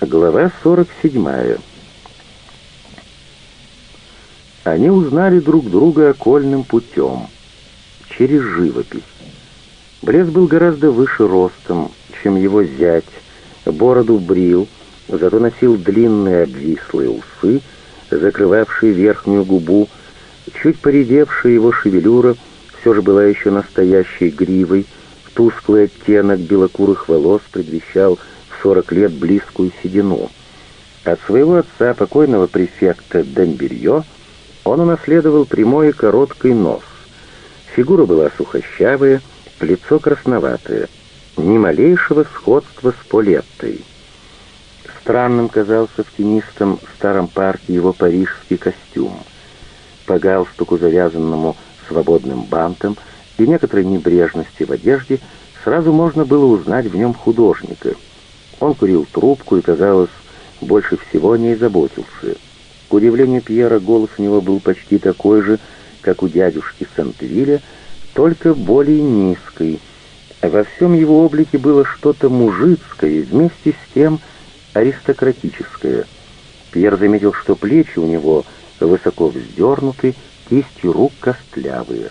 Глава 47. Они узнали друг друга окольным путем, через живопись. Блес был гораздо выше ростом, чем его зять, бороду брил, зато носил длинные обвислые усы, закрывавшие верхнюю губу, чуть поредевшая его шевелюра все же была еще настоящей гривой, тусклый оттенок белокурых волос предвещал, что 40 лет близкую седину. От своего отца, покойного префекта Дембелье, он унаследовал прямой и короткий нос. Фигура была сухощавая, лицо красноватое, ни малейшего сходства с Полеттой. Странным казался в тенистом старом парке его парижский костюм. По галстуку, завязанному свободным бантом, и некоторой небрежности в одежде, сразу можно было узнать в нем художника — он курил трубку и, казалось, больше всего не заботился. К удивлению Пьера, голос у него был почти такой же, как у дядюшки Сантвиля, только более низкий. Во всем его облике было что-то мужицкое вместе с тем аристократическое. Пьер заметил, что плечи у него высоко вздернуты, кисти рук костлявые.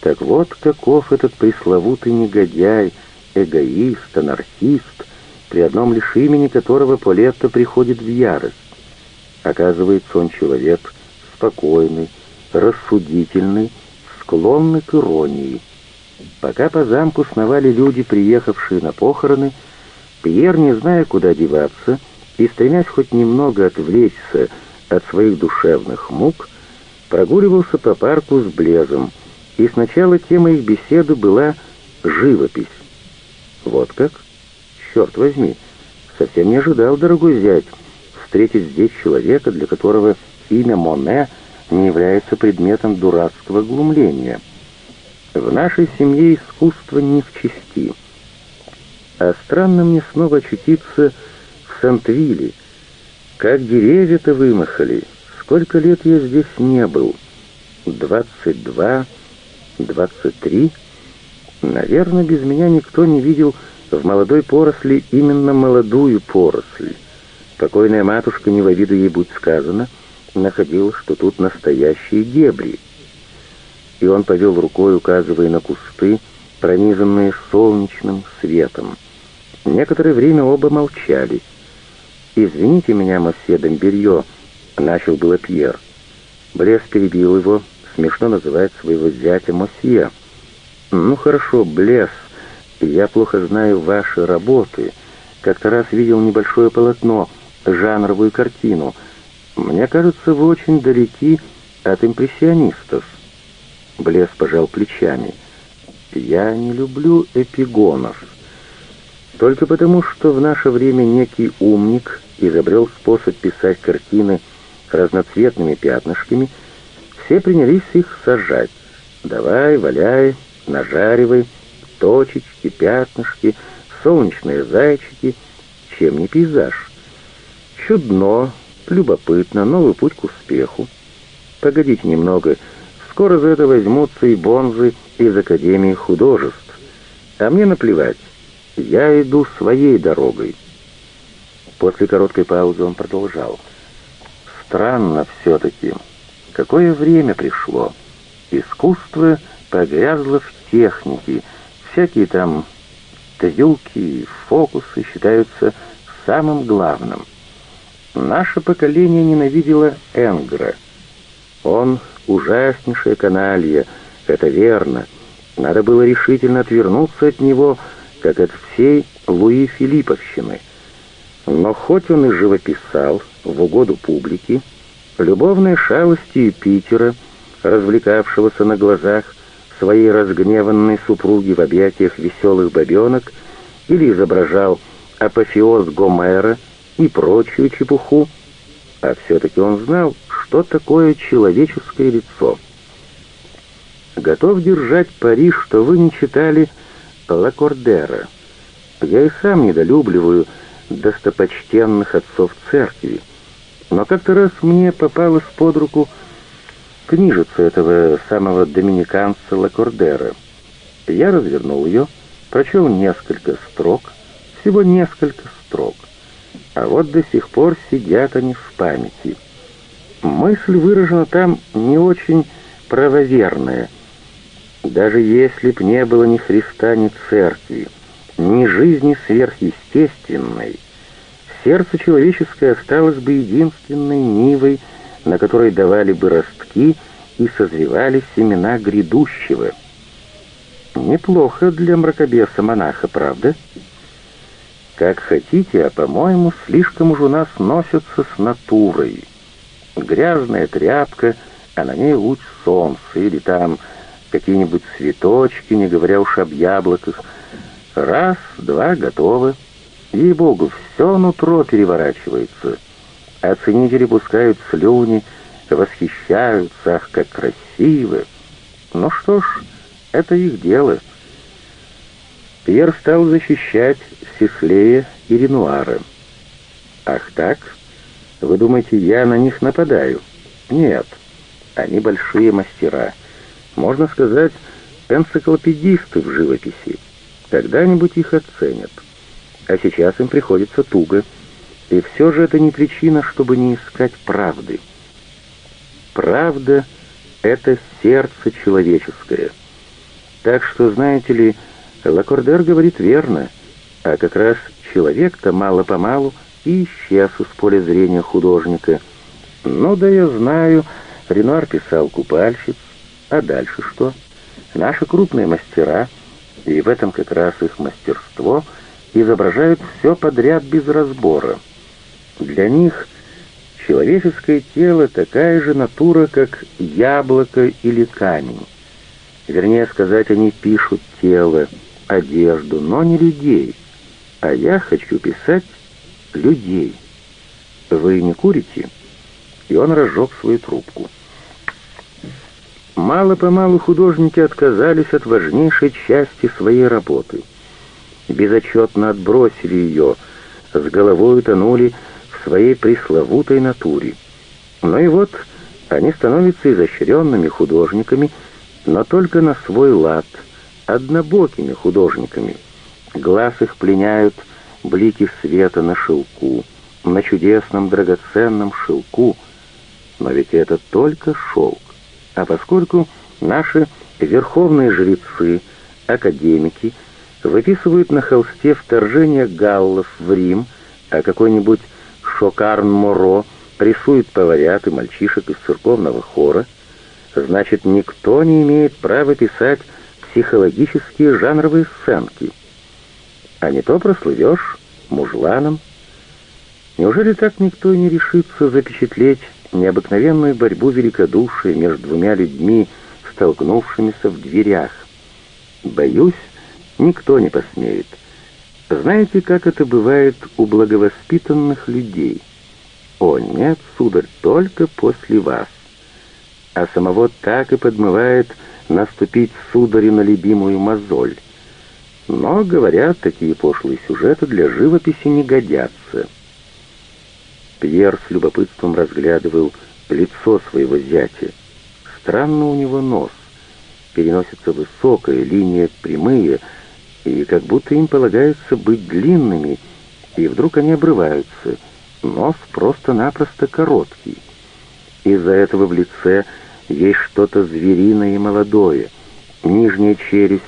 Так вот, каков этот пресловутый негодяй, эгоист, анархист, при одном лишь имени которого Полетто приходит в ярость. Оказывается, он человек спокойный, рассудительный, склонный к иронии. Пока по замку сновали люди, приехавшие на похороны, Пьер, не зная, куда деваться, и стремясь хоть немного отвлечься от своих душевных мук, прогуливался по парку с Блезом, и сначала тема их беседы была живопись. Вот как? Черт возьми, совсем не ожидал, дорогой зять, встретить здесь человека, для которого имя Моне не является предметом дурацкого глумления. В нашей семье искусство не в чести. А странно мне снова очутиться в Сент-Вилле. Как деревья-то вымахали. Сколько лет я здесь не был? Двадцать два, двадцать три? Наверное, без меня никто не видел в молодой поросли именно молодую поросль. Покойная матушка, не во виду ей будь сказано, находила, что тут настоящие дебри. И он повел рукой, указывая на кусты, пронизанные солнечным светом. Некоторое время оба молчали. «Извините меня, мосье Домберье», — начал было Пьер. Блес перебил его, смешно называет своего зятя мосье. «Ну хорошо, Блес, я плохо знаю ваши работы. Как-то раз видел небольшое полотно, жанровую картину. Мне кажется, вы очень далеки от импрессионистов». Блес пожал плечами. «Я не люблю эпигонов». Только потому, что в наше время некий умник изобрел способ писать картины разноцветными пятнышками, все принялись их сажать. Давай, валяй, нажаривай, точечки, пятнышки, солнечные зайчики, чем не пейзаж. Чудно, любопытно, новый путь к успеху. Погодите немного, скоро за это возьмутся и бонзы из Академии художеств. А мне наплевать. Я иду своей дорогой. После короткой паузы он продолжал. Странно все-таки. Какое время пришло. Искусство погрязло в технике. Всякие там трюки, фокусы считаются самым главным. Наше поколение ненавидело Энгра. Он ужаснейшая каналья, это верно. Надо было решительно отвернуться от него, как от всей Луи Филипповщины. Но хоть он и живописал в угоду публике, любовные шалости Питера, развлекавшегося на глазах своей разгневанной супруги в объятиях веселых бабенок, или изображал апофеоз Гомера и прочую чепуху, а все-таки он знал, что такое человеческое лицо. Готов держать пари, что вы не читали Лакордера. Я и сам недолюбливаю достопочтенных отцов церкви, но как-то раз мне попалась под руку книжица этого самого доминиканца Лакордера. Я развернул ее, прочел несколько строк, всего несколько строк. а вот до сих пор сидят они в памяти. Мысль выражена там не очень правоверная. Даже если б не было ни Христа, ни церкви, ни жизни сверхъестественной, сердце человеческое осталось бы единственной нивой, на которой давали бы ростки и созревали семена грядущего. Неплохо для мракобеса-монаха, правда? Как хотите, а, по-моему, слишком уж у нас носятся с натурой. Грязная тряпка, а на ней луч солнца, или там какие-нибудь цветочки, не говоря уж об яблоках. Раз, два, готово. Ей-богу, все нутро переворачивается. Оценители пускают слюни, восхищаются, ах, как красиво. Ну что ж, это их дело. Пьер стал защищать Сислея и Ренуара. Ах так? Вы думаете, я на них нападаю? Нет, они большие мастера. Можно сказать, энциклопедисты в живописи. Когда-нибудь их оценят. А сейчас им приходится туго. И все же это не причина, чтобы не искать правды. Правда — это сердце человеческое. Так что, знаете ли, Лакордер говорит верно, а как раз человек-то мало-помалу и исчез из поля зрения художника. Ну да я знаю, Ренуар писал купальщиц, а дальше что? Наши крупные мастера, и в этом как раз их мастерство, изображают все подряд без разбора. Для них человеческое тело такая же натура, как яблоко или камень. Вернее сказать, они пишут тело, одежду, но не людей. А я хочу писать людей. Вы не курите?» И он разжег свою трубку. Мало-помалу художники отказались от важнейшей части своей работы. Безотчетно отбросили ее, с головой утонули своей пресловутой натуре. Ну и вот они становятся изощренными художниками, но только на свой лад, однобокими художниками. Глаз их пленяют блики света на шелку, на чудесном драгоценном шелку. Но ведь это только шелк. А поскольку наши верховные жрецы, академики, выписывают на холсте вторжение галлов в Рим, а какой-нибудь Шокарн-Моро рисует поварят и мальчишек из церковного хора, значит, никто не имеет права писать психологические жанровые сценки. А не то прослывешь мужланом. Неужели так никто не решится запечатлеть необыкновенную борьбу великодушия между двумя людьми, столкнувшимися в дверях? Боюсь, никто не посмеет. Знаете, как это бывает у благовоспитанных людей? О, нет, сударь, только после вас. А самого так и подмывает наступить сударю на любимую мозоль. Но, говорят, такие пошлые сюжеты для живописи не годятся. Пьер с любопытством разглядывал лицо своего зятя. Странно у него нос. Переносится высокая, линия прямые, и как будто им полагается быть длинными, и вдруг они обрываются. Нос просто-напросто короткий. Из-за этого в лице есть что-то звериное и молодое. Нижняя челюсть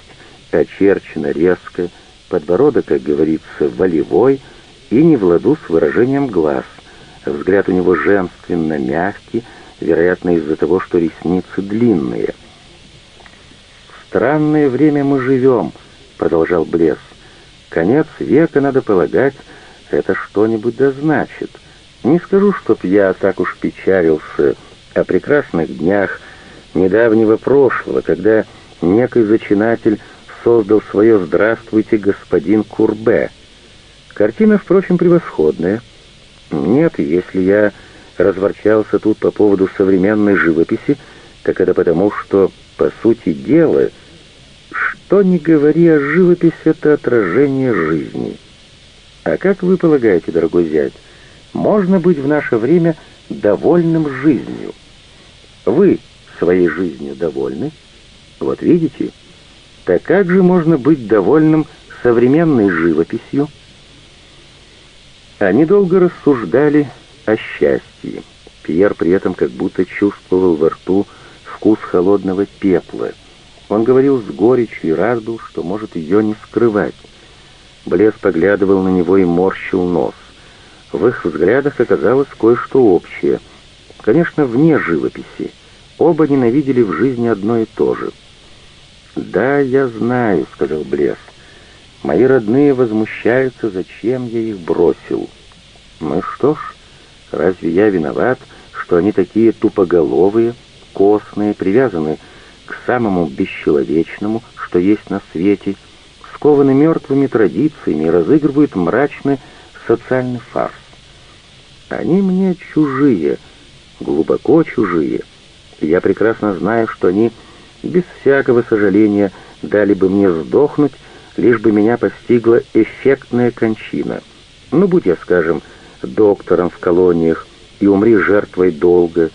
очерчена резко, подбородок, как говорится, волевой и не в ладу с выражением глаз. Взгляд у него женственно мягкий, вероятно, из-за того, что ресницы длинные. «В странное время мы живем», — продолжал Блес. «Конец века, надо полагать, это что-нибудь да значит. Не скажу, чтоб я так уж печалился о прекрасных днях недавнего прошлого, когда некий зачинатель создал свое «Здравствуйте, господин Курбе». Картина, впрочем, превосходная. Нет, если я разворчался тут по поводу современной живописи, так это потому, что, по сути дела, что ни говори о живописи, это отражение жизни. А как вы полагаете, дорогой зять, можно быть в наше время довольным жизнью? Вы своей жизнью довольны? Вот видите, так как же можно быть довольным современной живописью? Они долго рассуждали о счастье. Пьер при этом как будто чувствовал во рту вкус холодного пепла. Он говорил с горечью и рад был, что может ее не скрывать. Блес поглядывал на него и морщил нос. В их взглядах оказалось кое-что общее. Конечно, вне живописи. Оба ненавидели в жизни одно и то же. «Да, я знаю», — сказал Блес. «Мои родные возмущаются, зачем я их бросил». «Ну что ж, разве я виноват, что они такие тупоголовые, костные, привязаны к самому бесчеловечному, что есть на свете, скованы мертвыми традициями и разыгрывают мрачный социальный фарс? Они мне чужие, глубоко чужие. Я прекрасно знаю, что они без всякого сожаления дали бы мне сдохнуть, лишь бы меня постигла эффектная кончина. Ну, будь я, скажем, доктором в колониях и умри жертвой долга.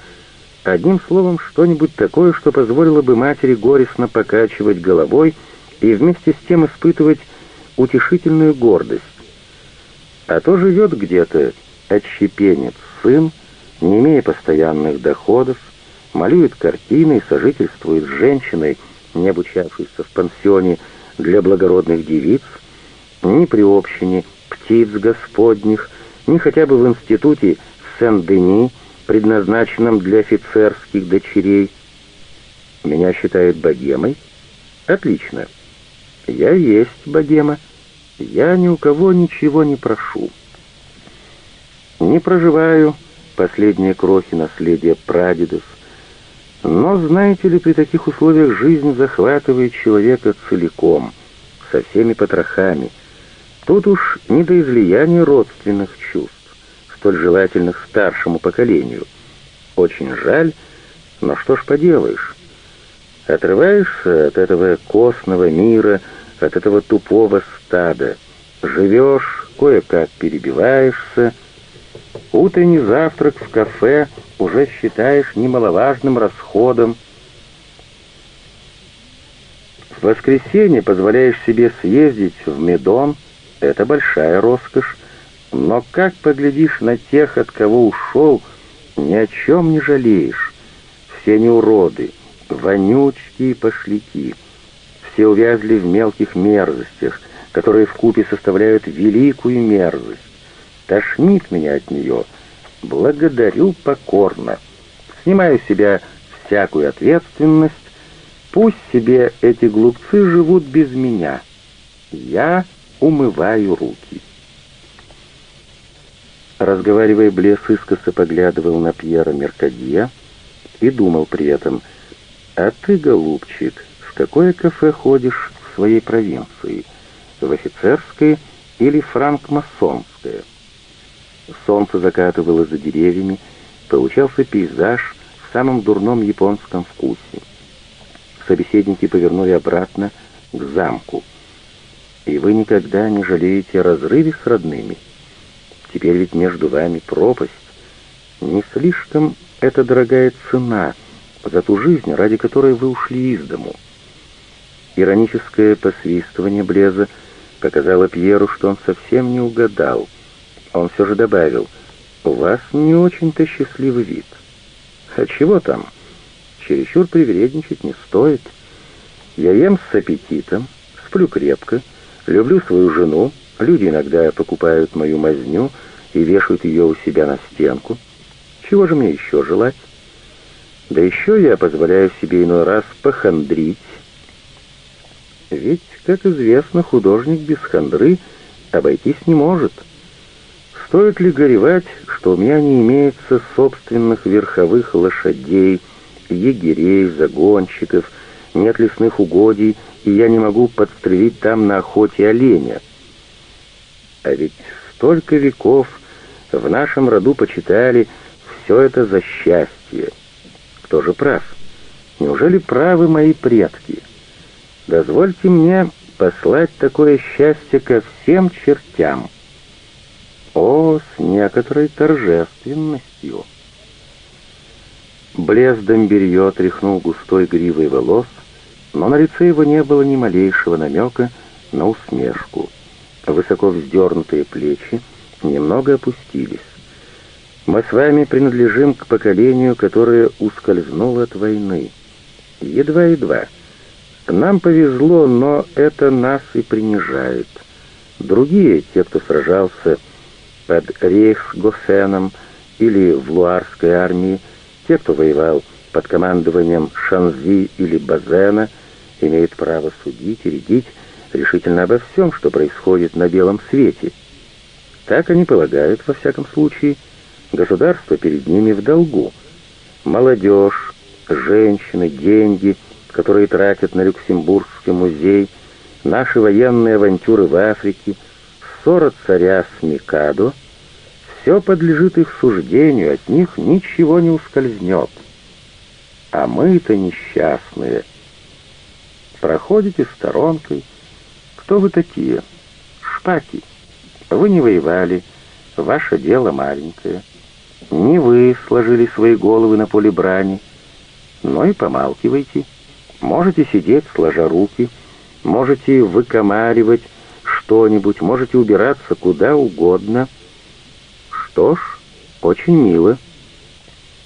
Одним словом, что-нибудь такое, что позволило бы матери горестно покачивать головой и вместе с тем испытывать утешительную гордость. А то живет где-то отщепенец, сын, не имея постоянных доходов, малюет картины и сожительствует с женщиной, не обучавшейся в пансионе для благородных девиц, ни при общине птиц господних, ни хотя бы в институте Сен-Дени, предназначенном для офицерских дочерей. Меня считают богемой? Отлично. Я есть богема. Я ни у кого ничего не прошу. Не проживаю последние крохи наследия прадедов, но знаете ли, при таких условиях жизнь захватывает человека целиком, со всеми потрохами. Тут уж не до излияния родственных чувств, столь желательных старшему поколению. Очень жаль, но что ж поделаешь. Отрываешься от этого костного мира, от этого тупого стада. Живешь, кое-как перебиваешься. Утренний завтрак в кафе — уже считаешь немаловажным расходом. В воскресенье позволяешь себе съездить в Медон, это большая роскошь, но как поглядишь на тех, от кого ушел, ни о чем не жалеешь. Все не уроды, вонючки и пошляки. Все увязли в мелких мерзостях, которые вкупе составляют великую мерзость. Тошнит меня от нее — Благодарю покорно. Снимаю с себя всякую ответственность. Пусть себе эти глупцы живут без меня. Я умываю руки. Разговаривая, Блес искоса поглядывал на Пьера Меркадье и думал при этом, «А ты, голубчик, в какое кафе ходишь в своей провинции? В офицерское или франкмасонское?» Солнце закатывалось за деревьями, получался пейзаж в самом дурном японском вкусе. Собеседники повернули обратно к замку. «И вы никогда не жалеете о разрыве с родными? Теперь ведь между вами пропасть. Не слишком это дорогая цена за ту жизнь, ради которой вы ушли из дому». Ироническое посвистывание Блеза показало Пьеру, что он совсем не угадал — он все же добавил, «У вас не очень-то счастливый вид». «А чего там? Чересчур привередничать не стоит. Я ем с аппетитом, сплю крепко, люблю свою жену, люди иногда покупают мою мазню и вешают ее у себя на стенку. Чего же мне еще желать? Да еще я позволяю себе иной раз похандрить. Ведь, как известно, художник без хандры обойтись не может». Стоит ли горевать, что у меня не имеется собственных верховых лошадей, егерей, загонщиков, нет лесных угодий, и я не могу подстрелить там на охоте оленя? А ведь столько веков в нашем роду почитали все это за счастье. Кто же прав? Неужели правы мои предки? Дозвольте мне послать такое счастье ко всем чертям. О, с некоторой торжественностью. Блес Домберье тряхнул густой гривой волос, но на лице его не было ни малейшего намека на усмешку. Высоко вздернутые плечи немного опустились. Мы с вами принадлежим к поколению, которое ускользнуло от войны. Едва-едва. Нам повезло, но это нас и принижает. Другие, те, кто сражался под Рейхсгофеном или в Луарской армии, те, кто воевал под командованием Шанзи или Базена, имеют право судить и рядить решительно обо всем, что происходит на белом свете. Так они полагают, во всяком случае, государство перед ними в долгу. Молодежь, женщины, деньги, которые тратят на Люксембургский музей, наши военные авантюры в Африке, ссора царя с Микадо, все подлежит их суждению, от них ничего не ускользнет. А мы-то несчастные. Проходите сторонкой. Кто вы такие? Шпаки. Вы не воевали, ваше дело маленькое. Не вы сложили свои головы на поле брани, но и помалкивайте. Можете сидеть, сложа руки, можете выкомаривать что-нибудь, можете убираться куда угодно. Что ж, очень мило.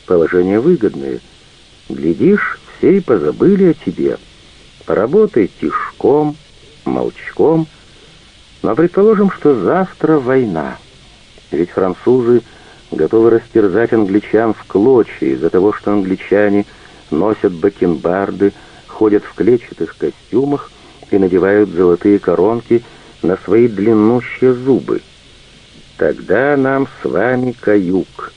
Положение выгодное. Глядишь, все и позабыли о тебе. Работай тишком, молчком. Но предположим, что завтра война. Ведь французы готовы растерзать англичан в клочья из-за того, что англичане носят бакенбарды, ходят в клетчатых костюмах и надевают золотые коронки на свои длиннущие зубы. Тогда нам с вами каюк.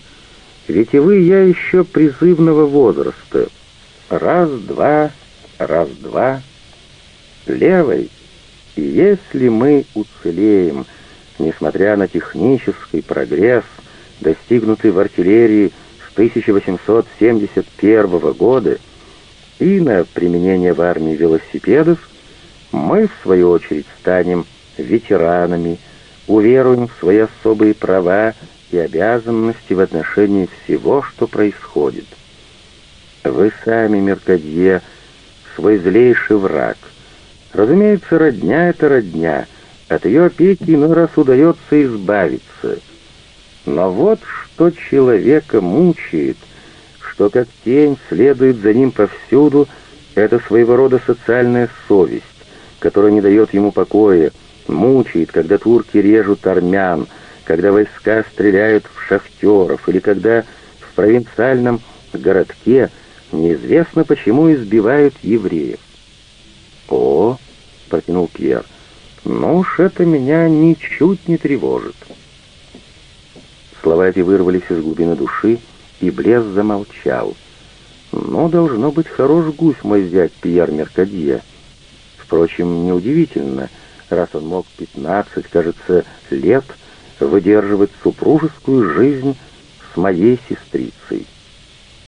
Ведь и вы, я еще призывного возраста. Раз-два, раз-два. Левой. И если мы уцелеем, несмотря на технический прогресс, достигнутый в артиллерии с 1871 года, и на применение в армии велосипедов, мы, в свою очередь, станем ветеранами, уверуем в свои особые права и обязанности в отношении всего, что происходит. Вы сами, Меркадье, свой злейший враг. Разумеется, родня — это родня, от ее опеки иной раз удается избавиться. Но вот что человека мучает — что как тень следует за ним повсюду, это своего рода социальная совесть, которая не дает ему покоя, мучает, когда турки режут армян, когда войска стреляют в шахтеров, или когда в провинциальном городке неизвестно почему избивают евреев. Протянул Пьер. «Ну уж это меня ничуть не тревожит». Слова эти вырвались из глубины души, и Блес замолчал. «Ну, должно быть, хорош гусь мой зять Пьер Меркадье. Впрочем, неудивительно, раз он мог пятнадцать, кажется, лет выдерживать супружескую жизнь с моей сестрицей».